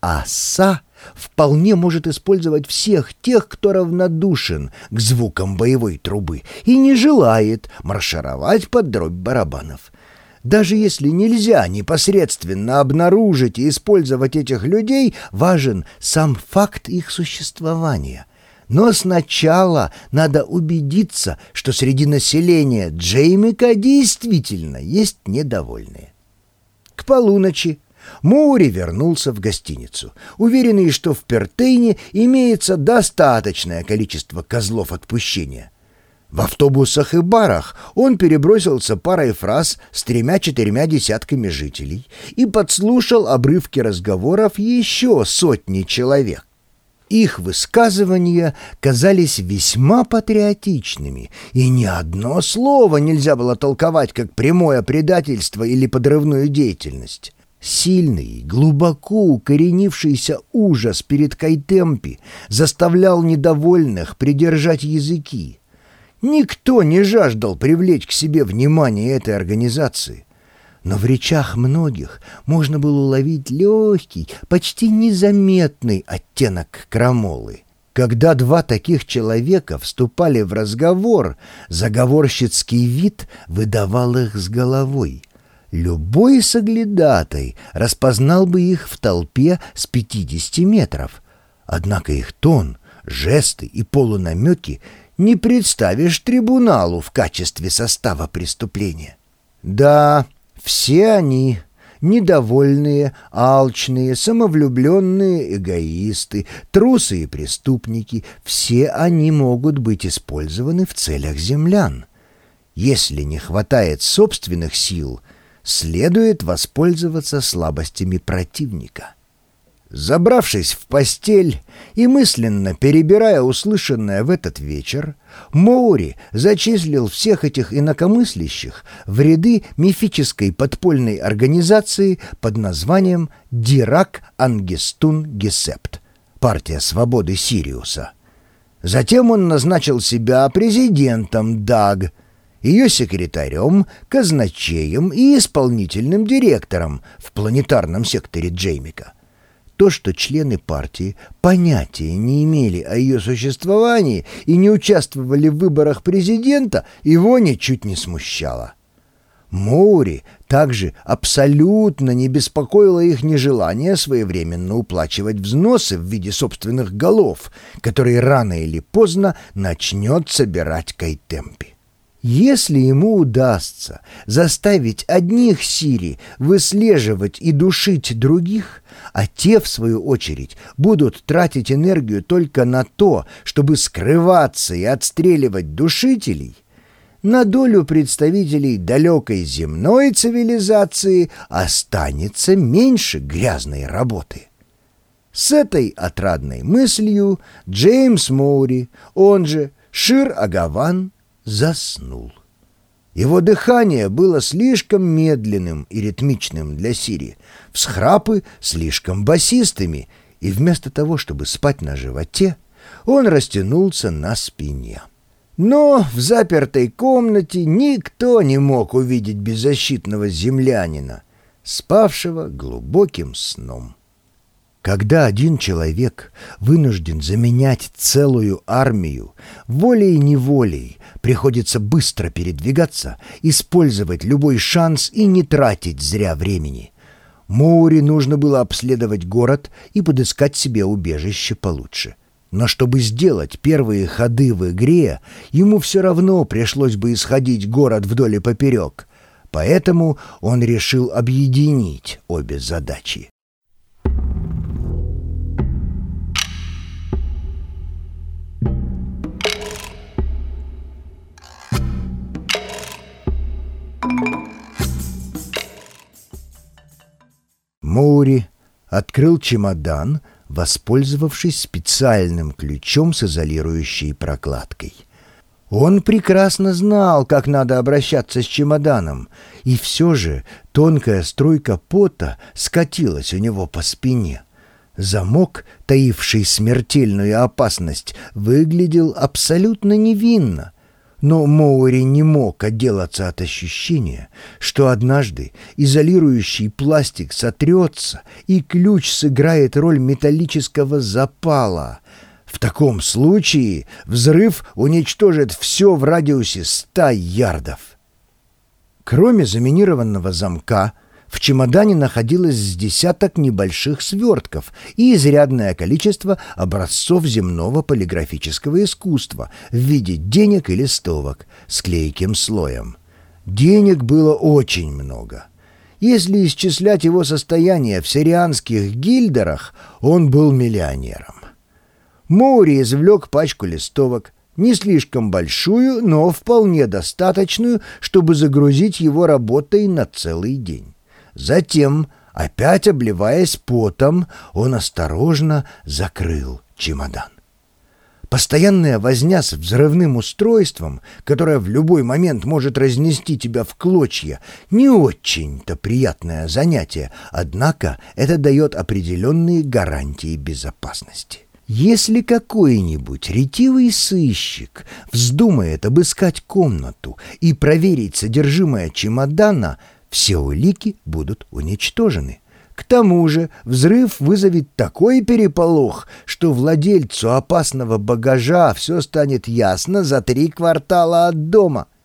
а вполне может использовать всех тех, кто равнодушен к звукам боевой трубы и не желает маршировать под дробь барабанов. Даже если нельзя непосредственно обнаружить и использовать этих людей, важен сам факт их существования. Но сначала надо убедиться, что среди населения Джеймика действительно есть недовольные. К полуночи Моури вернулся в гостиницу, уверенный, что в Пертейне имеется достаточное количество козлов отпущения. В автобусах и барах он перебросился парой фраз с тремя-четырьмя десятками жителей и подслушал обрывки разговоров еще сотни человек. Их высказывания казались весьма патриотичными, и ни одно слово нельзя было толковать как прямое предательство или подрывную деятельность. Сильный, глубоко укоренившийся ужас перед Кайтемпи заставлял недовольных придержать языки. Никто не жаждал привлечь к себе внимание этой организации. Но в речах многих можно было уловить легкий, почти незаметный оттенок крамолы. Когда два таких человека вступали в разговор, заговорщицкий вид выдавал их с головой — Любой соглядатай распознал бы их в толпе с 50 метров. Однако их тон, жесты и полунамеки не представишь трибуналу в качестве состава преступления. Да, все они недовольные, алчные, самовлюбленные эгоисты, трусы и преступники, все они могут быть использованы в целях землян. Если не хватает собственных сил — следует воспользоваться слабостями противника. Забравшись в постель и мысленно перебирая услышанное в этот вечер, Моури зачислил всех этих инакомыслящих в ряды мифической подпольной организации под названием «Дирак Ангестун Гесепт» — партия свободы Сириуса. Затем он назначил себя президентом ДАГ — ее секретарем, казначеем и исполнительным директором в планетарном секторе Джеймика. То, что члены партии понятия не имели о ее существовании и не участвовали в выборах президента, его ничуть не смущало. Моури также абсолютно не беспокоило их нежелание своевременно уплачивать взносы в виде собственных голов, которые рано или поздно начнет собирать Кайтемпи. Если ему удастся заставить одних Сири выслеживать и душить других, а те, в свою очередь, будут тратить энергию только на то, чтобы скрываться и отстреливать душителей, на долю представителей далекой земной цивилизации останется меньше грязной работы. С этой отрадной мыслью Джеймс Моури, он же Шир Агаван, заснул. Его дыхание было слишком медленным и ритмичным для Сири, всхрапы слишком басистыми, и вместо того, чтобы спать на животе, он растянулся на спине. Но в запертой комнате никто не мог увидеть беззащитного землянина, спавшего глубоким сном. Когда один человек вынужден заменять целую армию, волей-неволей приходится быстро передвигаться, использовать любой шанс и не тратить зря времени. Моури нужно было обследовать город и подыскать себе убежище получше. Но чтобы сделать первые ходы в игре, ему все равно пришлось бы исходить город вдоль и поперек. Поэтому он решил объединить обе задачи. Моури открыл чемодан, воспользовавшись специальным ключом с изолирующей прокладкой. Он прекрасно знал, как надо обращаться с чемоданом, и все же тонкая струйка пота скатилась у него по спине. Замок, таивший смертельную опасность, выглядел абсолютно невинно. Но Моури не мог отделаться от ощущения, что однажды изолирующий пластик сотрется, и ключ сыграет роль металлического запала. В таком случае взрыв уничтожит все в радиусе ста ярдов. Кроме заминированного замка — в чемодане находилось с десяток небольших свертков и изрядное количество образцов земного полиграфического искусства в виде денег и листовок с клейким слоем. Денег было очень много. Если исчислять его состояние в сирианских гильдерах, он был миллионером. Моури извлек пачку листовок, не слишком большую, но вполне достаточную, чтобы загрузить его работой на целый день. Затем, опять обливаясь потом, он осторожно закрыл чемодан. Постоянная возня с взрывным устройством, которое в любой момент может разнести тебя в клочья, не очень-то приятное занятие, однако это дает определенные гарантии безопасности. Если какой-нибудь ретивый сыщик вздумает обыскать комнату и проверить содержимое чемодана – все улики будут уничтожены. К тому же взрыв вызовет такой переполох, что владельцу опасного багажа все станет ясно за три квартала от дома —